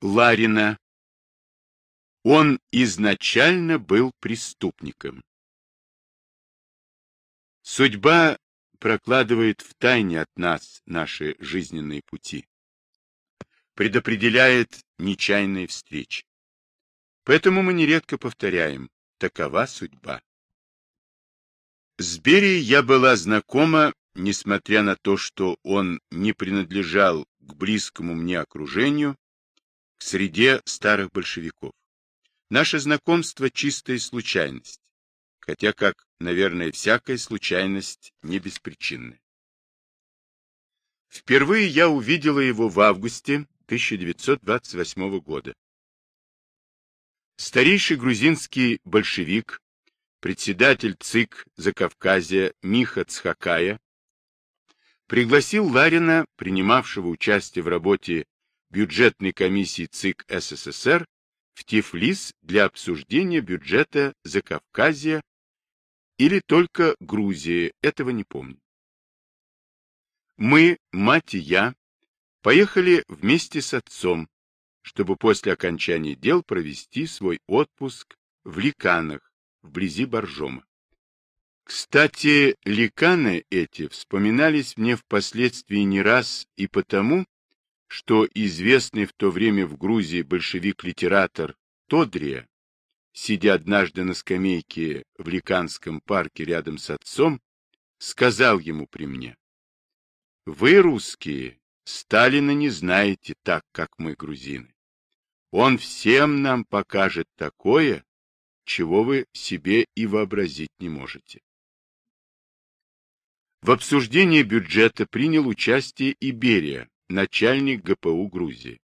Ларина. Он изначально был преступником. Судьба прокладывает в тайне от нас наши жизненные пути. Предопределяет нечаянные встречи. Поэтому мы нередко повторяем «такова судьба». С Берией я была знакома, несмотря на то, что он не принадлежал к близкому мне окружению, к среде старых большевиков. Наше знакомство — чистая случайность, хотя, как, наверное, всякая случайность не беспричинная. Впервые я увидела его в августе 1928 года. Старейший грузинский большевик, председатель ЦИК Закавказья Миха Цхакая, пригласил Ларина, принимавшего участие в работе бюджетной комиссии ЦИК СССР, в Тифлис для обсуждения бюджета Закавказья или только Грузии, этого не помню. Мы, мать и я, поехали вместе с отцом, чтобы после окончания дел провести свой отпуск в Ликанах, вблизи Боржома. Кстати, ликаны эти вспоминались мне впоследствии не раз и потому, что известный в то время в Грузии большевик-литератор Тодрия, сидя однажды на скамейке в Ликанском парке рядом с отцом, сказал ему при мне, «Вы, русские, Сталина не знаете так, как мы, грузины. Он всем нам покажет такое, чего вы себе и вообразить не можете. В обсуждении бюджета принял участие и Берия, начальник ГПУ Грузии.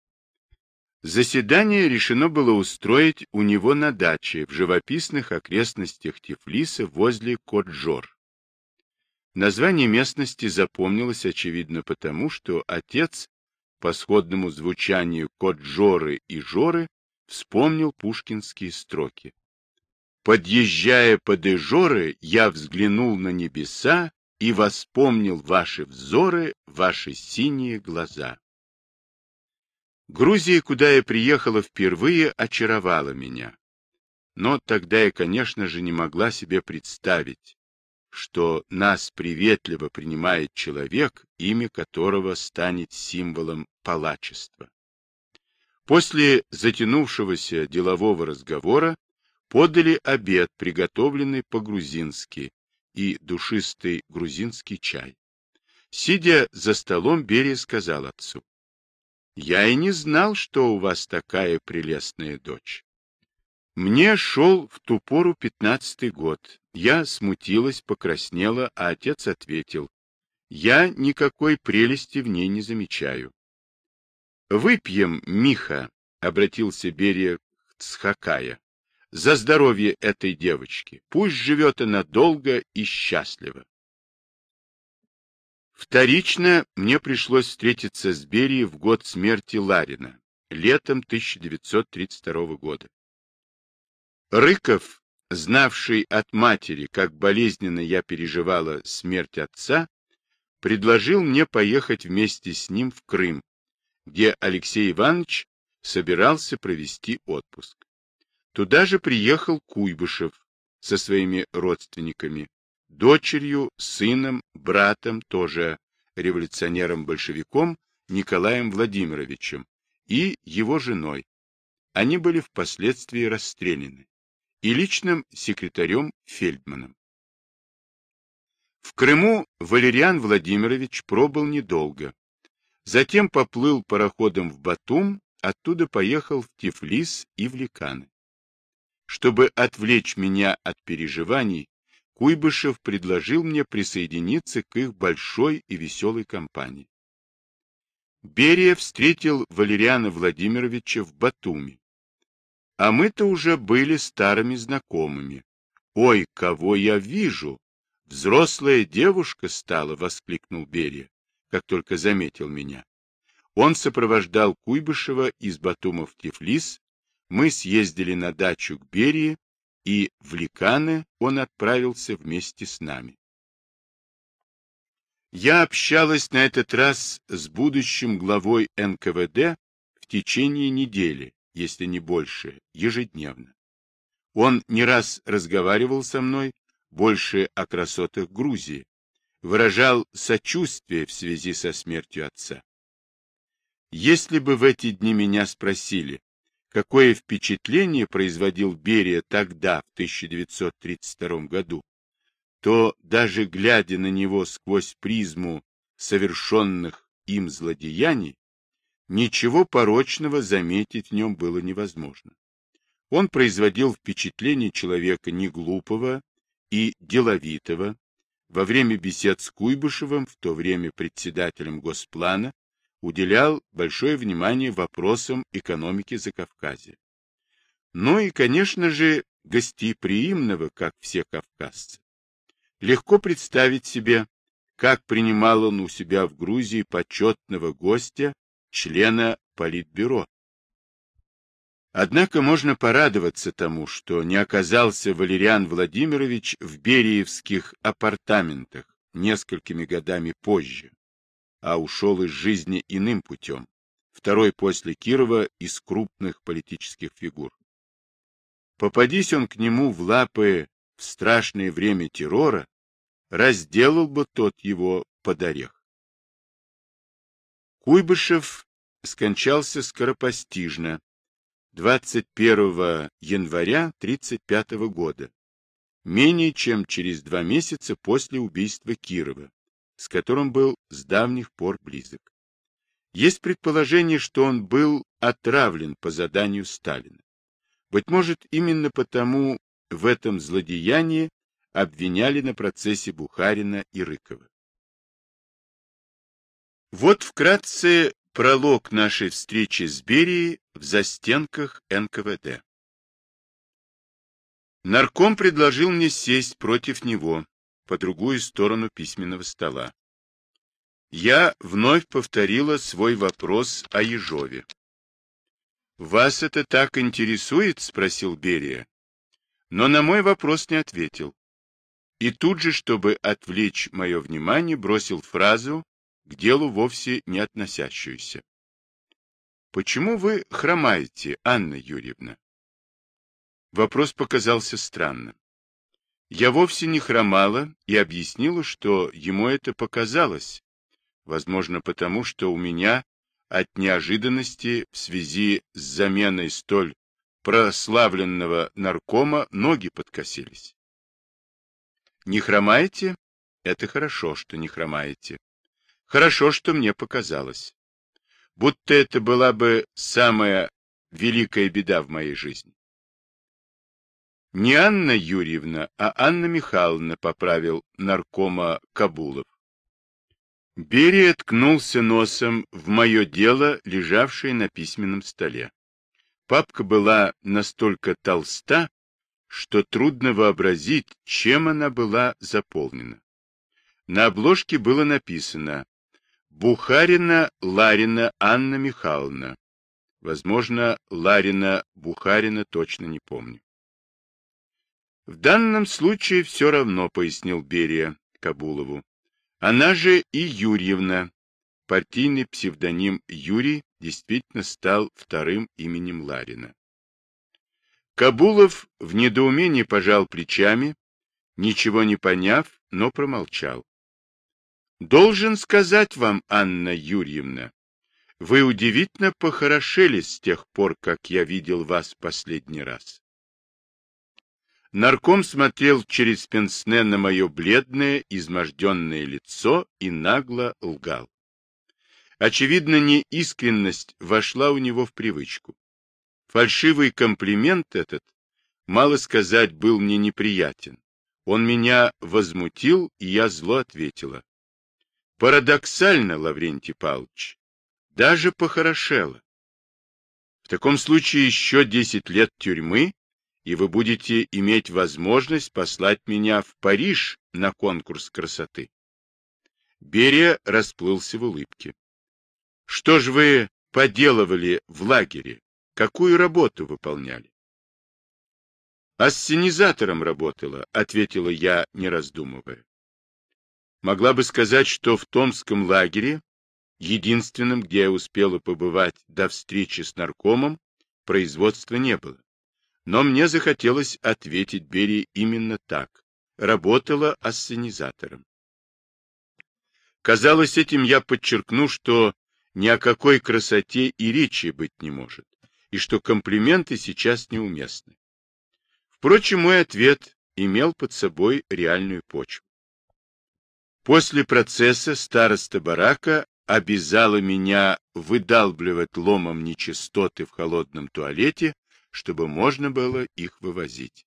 Заседание решено было устроить у него на даче в живописных окрестностях Тифлиса возле Коджор. Название местности запомнилось, очевидно, потому, что отец по сходному звучанию Коджоры и Жоры вспомнил пушкинские строки. Подъезжая под Ижоры, я взглянул на небеса и воспомнил ваши взоры, ваши синие глаза. Грузия, куда я приехала впервые, очаровала меня. Но тогда я, конечно же, не могла себе представить, что нас приветливо принимает человек, имя которого станет символом палачества. После затянувшегося делового разговора подали обед, приготовленный по-грузински, и душистый грузинский чай. Сидя за столом, Берия сказал отцу, «Я и не знал, что у вас такая прелестная дочь. Мне шел в ту пору пятнадцатый год. Я смутилась, покраснела, а отец ответил, «Я никакой прелести в ней не замечаю». «Выпьем, Миха», — обратился Берия к Цхакая за здоровье этой девочки. Пусть живет она долго и счастливо. Вторично мне пришлось встретиться с Берией в год смерти Ларина, летом 1932 года. Рыков, знавший от матери, как болезненно я переживала смерть отца, предложил мне поехать вместе с ним в Крым, где Алексей Иванович собирался провести отпуск. Туда же приехал Куйбышев со своими родственниками, дочерью, сыном, братом, тоже революционером-большевиком Николаем Владимировичем и его женой. Они были впоследствии расстреляны. И личным секретарем Фельдманом. В Крыму Валериан Владимирович пробыл недолго. Затем поплыл пароходом в Батум, оттуда поехал в Тифлис и в Ликаны. Чтобы отвлечь меня от переживаний, Куйбышев предложил мне присоединиться к их большой и веселой компании. Берия встретил Валериана Владимировича в Батуми. А мы-то уже были старыми знакомыми. «Ой, кого я вижу! Взрослая девушка стала!» — воскликнул Берия, как только заметил меня. Он сопровождал Куйбышева из Батума в Тифлис мы съездили на дачу к Берии, и в Ликаны он отправился вместе с нами. Я общалась на этот раз с будущим главой НКВД в течение недели, если не больше, ежедневно. Он не раз разговаривал со мной больше о красотах Грузии, выражал сочувствие в связи со смертью отца. Если бы в эти дни меня спросили, какое впечатление производил Берия тогда, в 1932 году, то даже глядя на него сквозь призму совершенных им злодеяний, ничего порочного заметить в нем было невозможно. Он производил впечатление человека неглупого и деловитого. Во время бесед с Куйбышевым, в то время председателем Госплана, уделял большое внимание вопросам экономики Закавказья. Ну и, конечно же, гостеприимного, как все кавказцы. Легко представить себе, как принимал он у себя в Грузии почетного гостя, члена Политбюро. Однако можно порадоваться тому, что не оказался Валериан Владимирович в Бериевских апартаментах несколькими годами позже, а ушел из жизни иным путем, второй после Кирова из крупных политических фигур. Попадись он к нему в лапы в страшное время террора, разделал бы тот его под орех. Куйбышев скончался скоропостижно 21 января 1935 года, менее чем через два месяца после убийства Кирова, с которым был с давних пор близок. Есть предположение, что он был отравлен по заданию Сталина. Быть может, именно потому в этом злодеянии обвиняли на процессе Бухарина и Рыкова. Вот вкратце пролог нашей встречи с Берией в застенках НКВД. Нарком предложил мне сесть против него по другую сторону письменного стола. Я вновь повторила свой вопрос о Ежове. «Вас это так интересует?» — спросил Берия. Но на мой вопрос не ответил. И тут же, чтобы отвлечь мое внимание, бросил фразу, к делу вовсе не относящуюся. Почему вы хромаете, Анна Юрьевна? Вопрос показался странным. Я вовсе не хромала и объяснила, что ему это показалось, возможно, потому что у меня от неожиданности в связи с заменой столь прославленного наркома ноги подкосились. Не хромаете? Это хорошо, что не хромаете. Хорошо, что мне показалось будто это была бы самая великая беда в моей жизни. Не Анна Юрьевна, а Анна Михайловна поправил наркома Кабулов. Берия ткнулся носом в мое дело, лежавшее на письменном столе. Папка была настолько толста, что трудно вообразить, чем она была заполнена. На обложке было написано Бухарина Ларина Анна Михайловна. Возможно, Ларина Бухарина точно не помню. В данном случае все равно, пояснил Берия Кабулову. Она же и Юрьевна. Партийный псевдоним Юрий действительно стал вторым именем Ларина. Кабулов в недоумении пожал плечами, ничего не поняв, но промолчал. Должен сказать вам, Анна Юрьевна, вы удивительно похорошели с тех пор, как я видел вас последний раз. Нарком смотрел через пенсне на мое бледное, изможденное лицо и нагло лгал. Очевидно, неискренность вошла у него в привычку. Фальшивый комплимент этот, мало сказать, был мне неприятен. Он меня возмутил, и я зло ответила. Парадоксально, Лаврентий Павлович, даже похорошело. В таком случае еще десять лет тюрьмы, и вы будете иметь возможность послать меня в Париж на конкурс красоты. Берия расплылся в улыбке. Что ж вы поделывали в лагере? Какую работу выполняли? Ассенизатором работала, ответила я, не раздумывая. Могла бы сказать, что в Томском лагере единственным, где я успела побывать до встречи с наркомом, производства не было. Но мне захотелось ответить Берии именно так. Работала ассенизатором. Казалось, этим я подчеркну, что ни о какой красоте и речи быть не может, и что комплименты сейчас неуместны. Впрочем, мой ответ имел под собой реальную почву. После процесса староста барака обязала меня выдалбливать ломом нечистоты в холодном туалете, чтобы можно было их вывозить.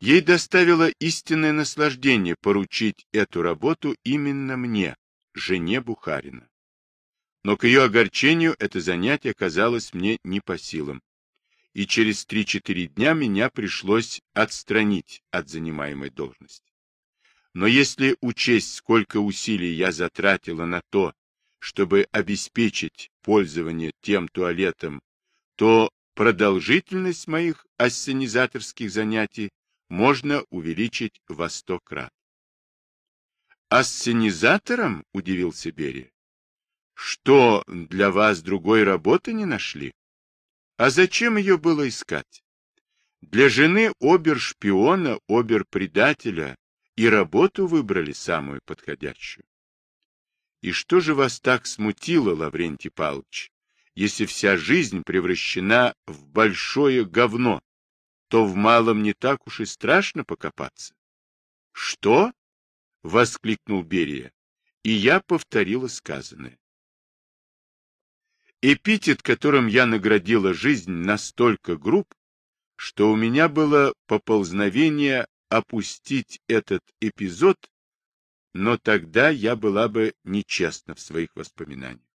Ей доставило истинное наслаждение поручить эту работу именно мне, жене Бухарина. Но к ее огорчению это занятие казалось мне не по силам, и через 3-4 дня меня пришлось отстранить от занимаемой должности. Но если учесть, сколько усилий я затратила на то, чтобы обеспечить пользование тем туалетом, то продолжительность моих ассенизаторских занятий можно увеличить во сто крат. «Ассенизатором?» — удивился Берия. «Что, для вас другой работы не нашли? А зачем ее было искать? Для жены обер-шпиона, обер-предателя и работу выбрали самую подходящую. И что же вас так смутило, Лаврентий Павлович, если вся жизнь превращена в большое говно, то в малом не так уж и страшно покопаться. — Что? — воскликнул Берия, и я повторила сказанное. Эпитет, которым я наградила жизнь, настолько груб, что у меня было поползновение опустить этот эпизод, но тогда я была бы нечестна в своих воспоминаниях.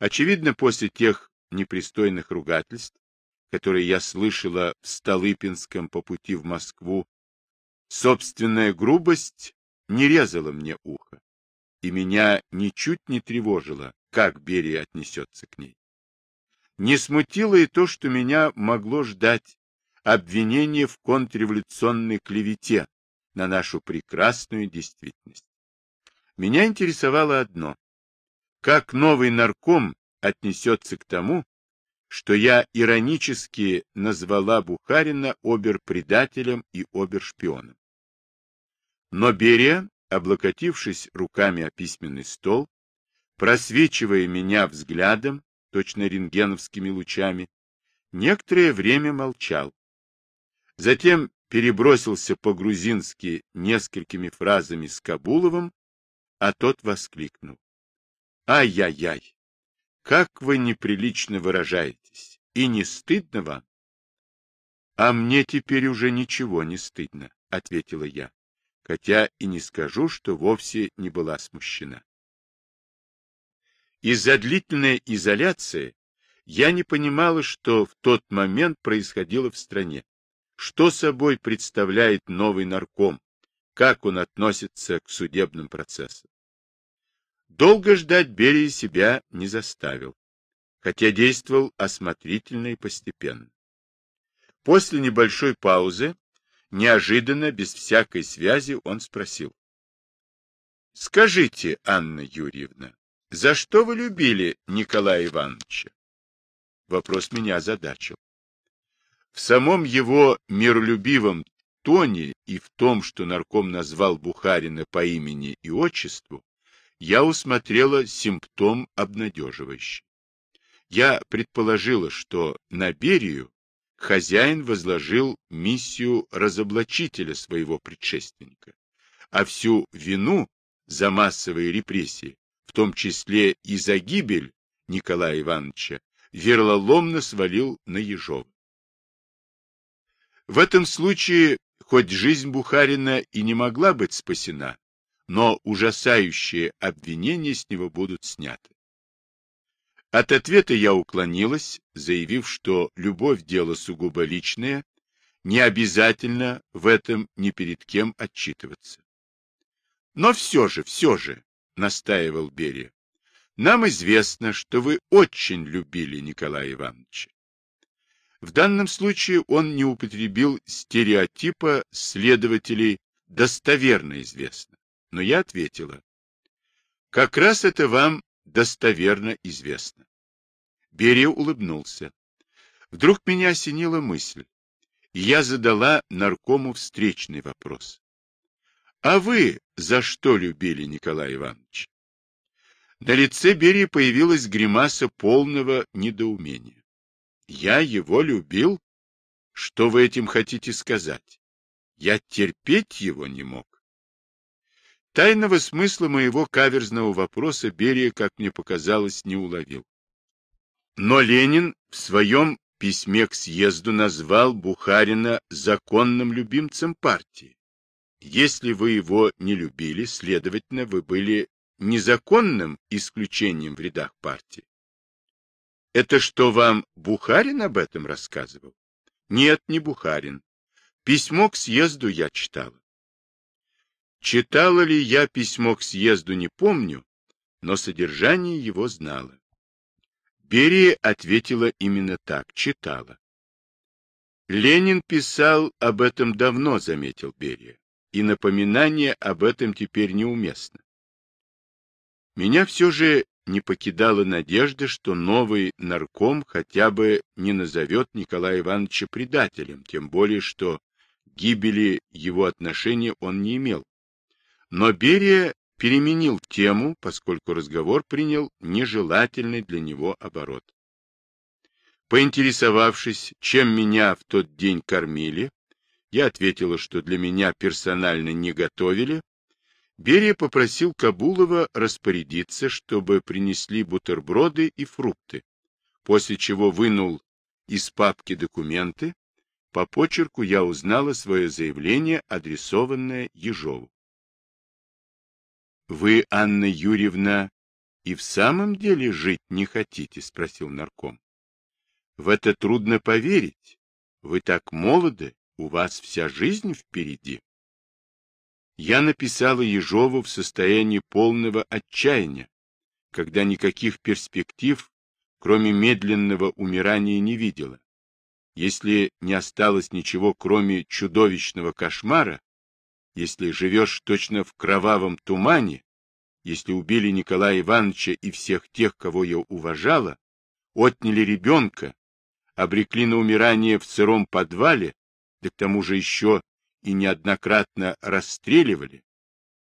Очевидно, после тех непристойных ругательств, которые я слышала в Столыпинском по пути в Москву, собственная грубость не резала мне ухо, и меня ничуть не тревожило, как Берия отнесется к ней. Не смутило и то, что меня могло ждать обвинение в контрреволюционной клевете на нашу прекрасную действительность. Меня интересовало одно. Как новый нарком отнесется к тому, что я иронически назвала Бухарина обер-предателем и обер-шпионом. Но Берия, облокотившись руками о письменный стол, просвечивая меня взглядом, точно рентгеновскими лучами, некоторое время молчал. Затем перебросился по-грузински несколькими фразами с Кабуловым, а тот воскликнул. «Ай-яй-яй! Как вы неприлично выражаетесь! И не стыдно вам?» «А мне теперь уже ничего не стыдно», — ответила я, хотя и не скажу, что вовсе не была смущена. Из-за длительной изоляции я не понимала, что в тот момент происходило в стране. Что собой представляет новый нарком? Как он относится к судебным процессам? Долго ждать Берия себя не заставил, хотя действовал осмотрительно и постепенно. После небольшой паузы, неожиданно, без всякой связи, он спросил. — Скажите, Анна Юрьевна, за что вы любили Николая Ивановича? Вопрос меня озадачил. В самом его миролюбивом тоне и в том, что нарком назвал Бухарина по имени и отчеству, я усмотрела симптом обнадеживающий. Я предположила, что на Берию хозяин возложил миссию разоблачителя своего предшественника, а всю вину за массовые репрессии, в том числе и за гибель Николая Ивановича, верлоломно свалил на Ежова. В этом случае, хоть жизнь Бухарина и не могла быть спасена, но ужасающие обвинения с него будут сняты. От ответа я уклонилась, заявив, что любовь – дело сугубо личное, не обязательно в этом ни перед кем отчитываться. Но все же, все же, настаивал Берия, нам известно, что вы очень любили Николая Ивановича. В данном случае он не употребил стереотипа следователей достоверно известно, но я ответила. Как раз это вам достоверно известно. Берия улыбнулся. Вдруг меня осенила мысль, я задала наркому встречный вопрос. А вы за что любили Николая Ивановича? На лице Берии появилась гримаса полного недоумения. Я его любил? Что вы этим хотите сказать? Я терпеть его не мог. Тайного смысла моего каверзного вопроса Берия, как мне показалось, не уловил. Но Ленин в своем письме к съезду назвал Бухарина законным любимцем партии. Если вы его не любили, следовательно, вы были незаконным исключением в рядах партии. Это что вам Бухарин об этом рассказывал? Нет, не Бухарин. Письмо к съезду я читала. Читала ли я письмо к съезду, не помню, но содержание его знала. Берия ответила именно так, читала. Ленин писал об этом давно, заметил Берия, и напоминание об этом теперь неуместно. Меня все же не покидала надежда, что новый нарком хотя бы не назовет Николая Ивановича предателем, тем более, что гибели его отношения он не имел. Но Берия переменил тему, поскольку разговор принял нежелательный для него оборот. Поинтересовавшись, чем меня в тот день кормили, я ответила, что для меня персонально не готовили, Берия попросил Кабулова распорядиться, чтобы принесли бутерброды и фрукты, после чего вынул из папки документы. По почерку я узнала свое заявление, адресованное Ежову. — Вы, Анна Юрьевна, и в самом деле жить не хотите? — спросил нарком. — В это трудно поверить. Вы так молоды, у вас вся жизнь впереди. Я написала Ежову в состоянии полного отчаяния, когда никаких перспектив, кроме медленного умирания, не видела. Если не осталось ничего, кроме чудовищного кошмара, если живешь точно в кровавом тумане, если убили Николая Ивановича и всех тех, кого я уважала, отняли ребенка, обрекли на умирание в сыром подвале, да к тому же еще и неоднократно расстреливали,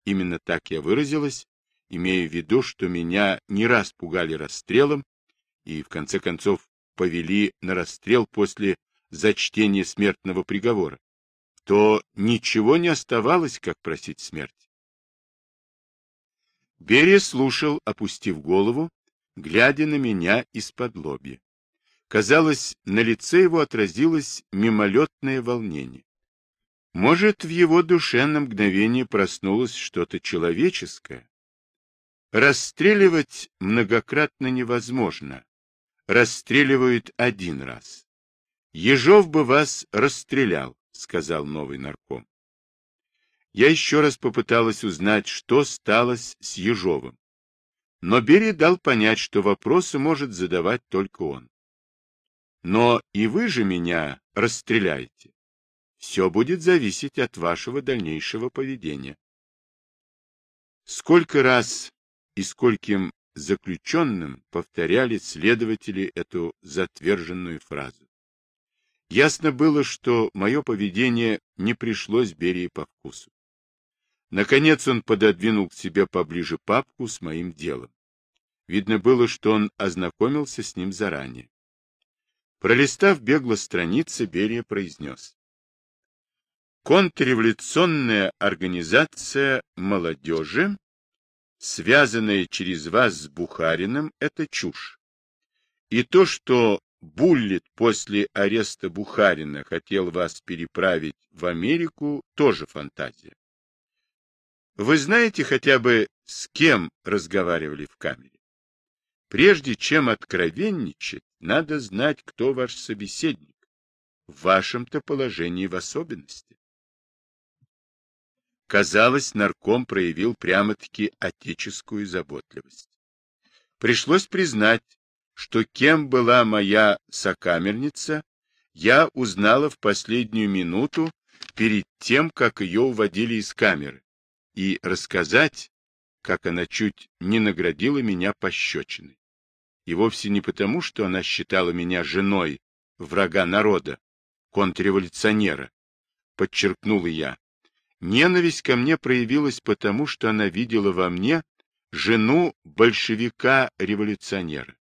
именно так я выразилась, имея в виду, что меня не раз пугали расстрелом и, в конце концов, повели на расстрел после зачтения смертного приговора, то ничего не оставалось, как просить смерти. Берия слушал, опустив голову, глядя на меня из-под лобья. Казалось, на лице его отразилось мимолетное волнение. Может, в его душе на мгновение проснулось что-то человеческое? Расстреливать многократно невозможно. Расстреливают один раз. Ежов бы вас расстрелял, сказал новый нарком. Я еще раз попыталась узнать, что стало с Ежовым. Но Берия дал понять, что вопросы может задавать только он. Но и вы же меня расстреляете. Все будет зависеть от вашего дальнейшего поведения. Сколько раз и скольким заключенным повторяли следователи эту затверженную фразу. Ясно было, что мое поведение не пришлось Берии по вкусу. Наконец он пододвинул к себе поближе папку с моим делом. Видно было, что он ознакомился с ним заранее. Пролистав бегло страницы, Берия произнес. Контрреволюционная организация молодежи, связанная через вас с Бухариным, это чушь. И то, что Буллит после ареста Бухарина хотел вас переправить в Америку, тоже фантазия. Вы знаете хотя бы, с кем разговаривали в камере? Прежде чем откровенничать, надо знать, кто ваш собеседник, в вашем-то положении в особенности. Казалось, нарком проявил прямо-таки отеческую заботливость. Пришлось признать, что кем была моя сокамерница, я узнала в последнюю минуту перед тем, как ее уводили из камеры, и рассказать, как она чуть не наградила меня пощечиной. И вовсе не потому, что она считала меня женой врага народа, контрреволюционера, подчеркнул я. Ненависть ко мне проявилась потому, что она видела во мне жену большевика-революционера.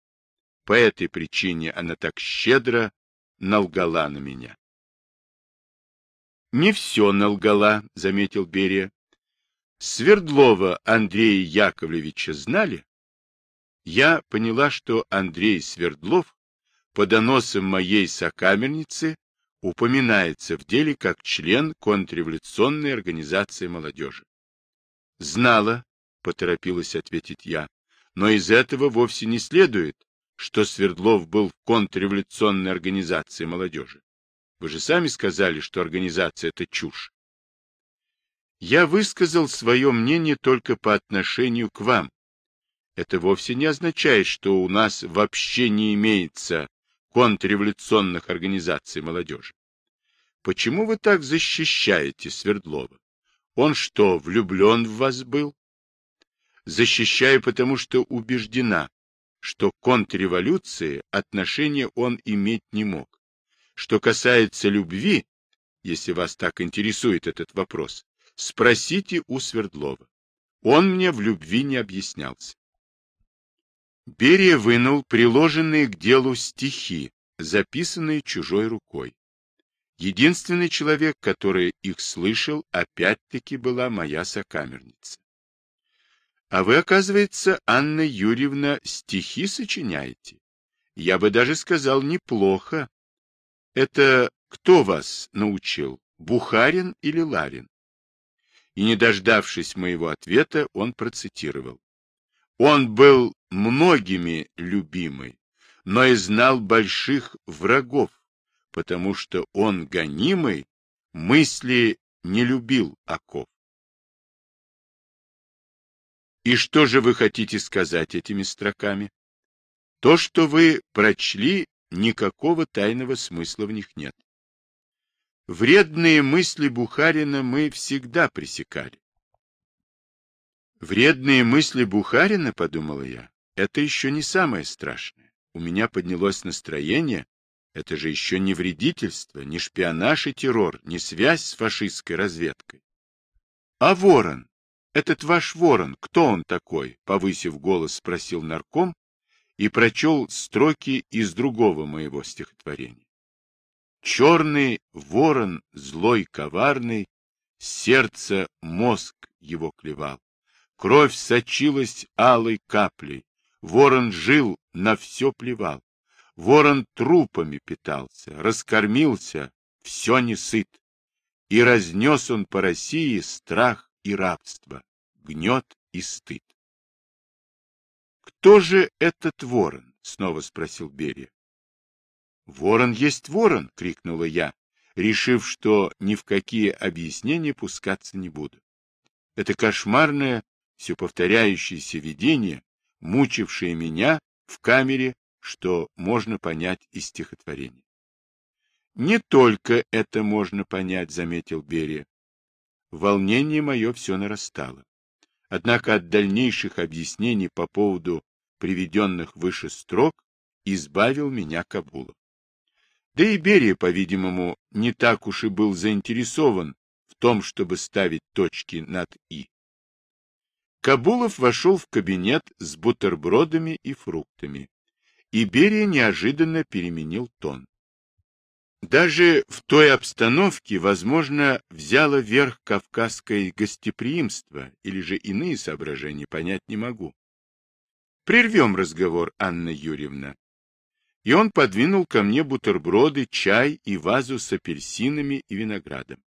По этой причине она так щедро налгала на меня. Не все налгала, заметил Берия. Свердлова Андрея Яковлевича знали? Я поняла, что Андрей Свердлов по доносам моей сокамерницы упоминается в деле как член контрреволюционной организации молодежи. Знала, поторопилась ответить я, но из этого вовсе не следует, что Свердлов был в контрреволюционной организации молодежи. Вы же сами сказали, что организация – это чушь. Я высказал свое мнение только по отношению к вам. Это вовсе не означает, что у нас вообще не имеется контрреволюционных организаций молодежи. Почему вы так защищаете Свердлова? Он что, влюблен в вас был? Защищаю, потому что убеждена, что к контрреволюции отношения он иметь не мог. Что касается любви, если вас так интересует этот вопрос, спросите у Свердлова. Он мне в любви не объяснялся. Берия вынул приложенные к делу стихи, записанные чужой рукой. Единственный человек, который их слышал, опять-таки была моя сокамерница. А вы, оказывается, Анна Юрьевна, стихи сочиняете? Я бы даже сказал, неплохо. Это кто вас научил, Бухарин или Ларин? И, не дождавшись моего ответа, он процитировал. Он был многими любимый, но и знал больших врагов, потому что он, гонимый, мысли не любил оков. И что же вы хотите сказать этими строками? То, что вы прочли, никакого тайного смысла в них нет. Вредные мысли Бухарина мы всегда пресекали. Вредные мысли Бухарина, подумала я, это еще не самое страшное. У меня поднялось настроение. Это же еще не вредительство, не шпионаж и террор, не связь с фашистской разведкой. А ворон? Этот ваш ворон, кто он такой? Повысив голос, спросил нарком и прочел строки из другого моего стихотворения. Черный ворон, злой, коварный, сердце мозг его клевал. Кровь сочилась алой каплей. Ворон жил, на все плевал. Ворон трупами питался, раскормился, все не сыт. И разнес он по России страх и рабство, гнет и стыд. «Кто же этот ворон?» — снова спросил Берия. «Ворон есть ворон!» — крикнула я, решив, что ни в какие объяснения пускаться не буду. Это кошмарное все повторяющееся видение, мучившее меня в камере, что можно понять из стихотворения. Не только это можно понять, заметил Берия. Волнение мое все нарастало. Однако от дальнейших объяснений по поводу приведенных выше строк избавил меня Кабулов. Да и Берия, по-видимому, не так уж и был заинтересован в том, чтобы ставить точки над «и». Кабулов вошел в кабинет с бутербродами и фруктами. И Берия неожиданно переменил тон. Даже в той обстановке, возможно, взяло верх кавказское гостеприимство или же иные соображения, понять не могу. Прервем разговор, Анна Юрьевна. И он подвинул ко мне бутерброды, чай и вазу с апельсинами и виноградом.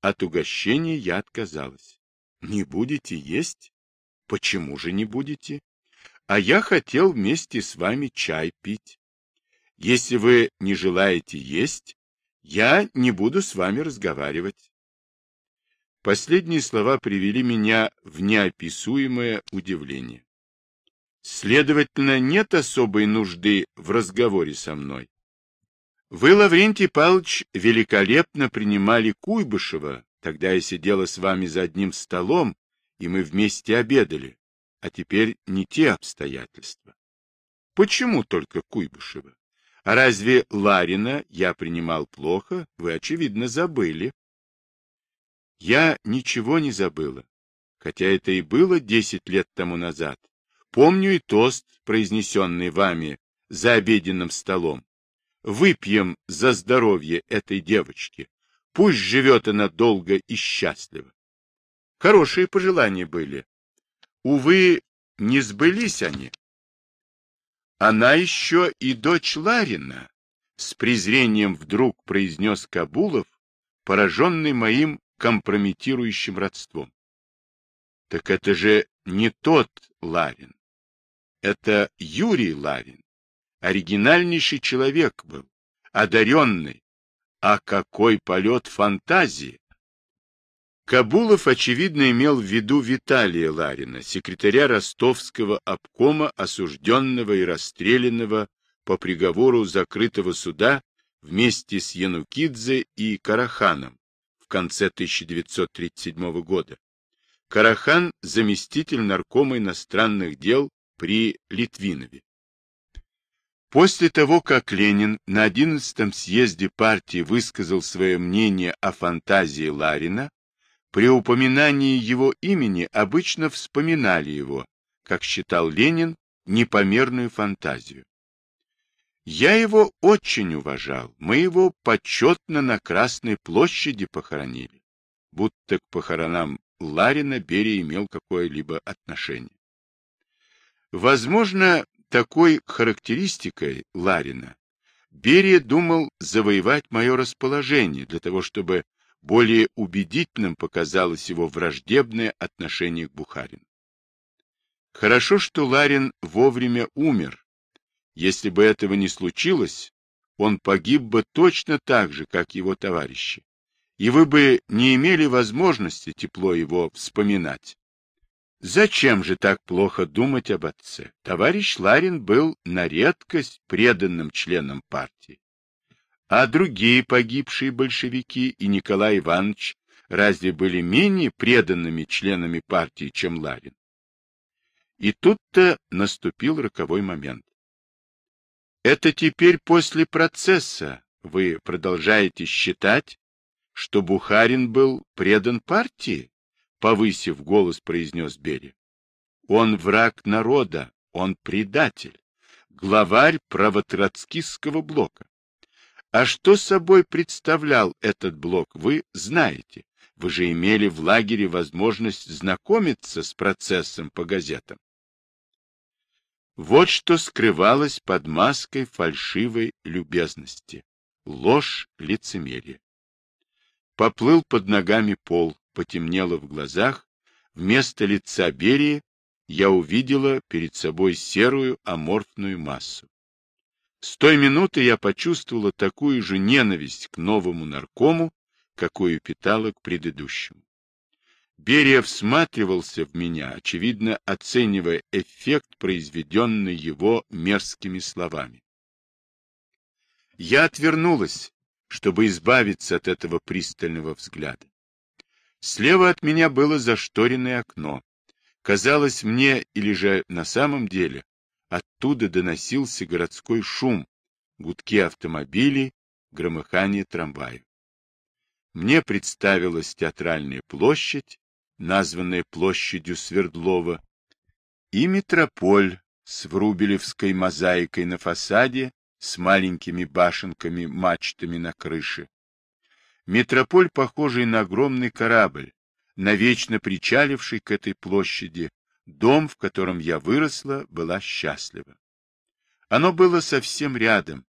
От угощения я отказалась. Не будете есть? Почему же не будете? А я хотел вместе с вами чай пить. Если вы не желаете есть, я не буду с вами разговаривать. Последние слова привели меня в неописуемое удивление. Следовательно, нет особой нужды в разговоре со мной. Вы, Лаврентий Павлович, великолепно принимали Куйбышева, тогда я сидела с вами за одним столом, и мы вместе обедали, а теперь не те обстоятельства. Почему только Куйбышева? А разве Ларина я принимал плохо? Вы, очевидно, забыли. Я ничего не забыла, хотя это и было десять лет тому назад. Помню и тост, произнесенный вами за обеденным столом. Выпьем за здоровье этой девочки. Пусть живет она долго и счастливо. Хорошие пожелания были. Увы, не сбылись они. Она еще и дочь Ларина, с презрением вдруг произнес Кабулов, пораженный моим компрометирующим родством. Так это же не тот Ларин. Это Юрий Ларин. Оригинальнейший человек был, одаренный. А какой полет фантазии! Кабулов, очевидно, имел в виду Виталия Ларина, секретаря ростовского обкома, осужденного и расстрелянного по приговору закрытого суда вместе с Янукидзе и Караханом в конце 1937 года. Карахан – заместитель наркома иностранных дел при Литвинове. После того, как Ленин на 11-м съезде партии высказал свое мнение о фантазии Ларина, при упоминании его имени обычно вспоминали его, как считал Ленин, непомерную фантазию. Я его очень уважал, мы его почетно на Красной площади похоронили, будто к похоронам Ларина Берия имел какое-либо отношение. Возможно, такой характеристикой Ларина Берия думал завоевать мое расположение для того, чтобы более убедительным показалось его враждебное отношение к Бухарину. Хорошо, что Ларин вовремя умер. Если бы этого не случилось, он погиб бы точно так же, как его товарищи, и вы бы не имели возможности тепло его вспоминать. Зачем же так плохо думать об отце? Товарищ Ларин был на редкость преданным членом партии. А другие погибшие большевики и Николай Иванович разве были менее преданными членами партии, чем Ларин? И тут-то наступил роковой момент. Это теперь после процесса вы продолжаете считать, что Бухарин был предан партии? Повысив голос, произнес Берия. Он враг народа, он предатель, главарь правотроцкистского блока. А что собой представлял этот блок, вы знаете. Вы же имели в лагере возможность знакомиться с процессом по газетам. Вот что скрывалось под маской фальшивой любезности. Ложь лицемерия. Поплыл под ногами пол, потемнело в глазах. Вместо лица Берии я увидела перед собой серую аморфную массу. С той минуты я почувствовала такую же ненависть к новому наркому, какую питала к предыдущему. Берия всматривался в меня, очевидно оценивая эффект, произведенный его мерзкими словами. Я отвернулась, чтобы избавиться от этого пристального взгляда. Слева от меня было зашторенное окно. Казалось мне, или же на самом деле, Оттуда доносился городской шум, гудки автомобилей, громыхание трамваев. Мне представилась театральная площадь, названная площадью Свердлова, и метрополь с врубелевской мозаикой на фасаде, с маленькими башенками-мачтами на крыше. Метрополь, похожий на огромный корабль, навечно причаливший к этой площади, Дом, в котором я выросла, была счастлива. Оно было совсем рядом.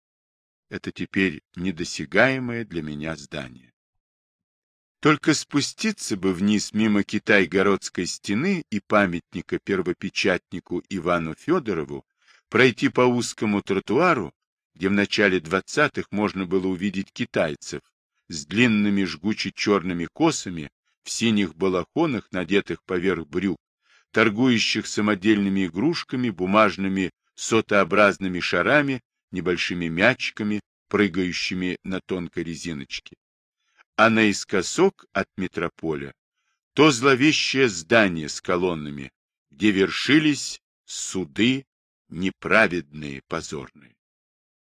Это теперь недосягаемое для меня здание. Только спуститься бы вниз мимо Китай-городской стены и памятника первопечатнику Ивану Федорову, пройти по узкому тротуару, где в начале двадцатых можно было увидеть китайцев с длинными жгуче-черными косами в синих балахонах, надетых поверх брюк, торгующих самодельными игрушками, бумажными сотообразными шарами, небольшими мячиками, прыгающими на тонкой резиночке. А наискосок от метрополя то зловещее здание с колоннами, где вершились суды неправедные, позорные.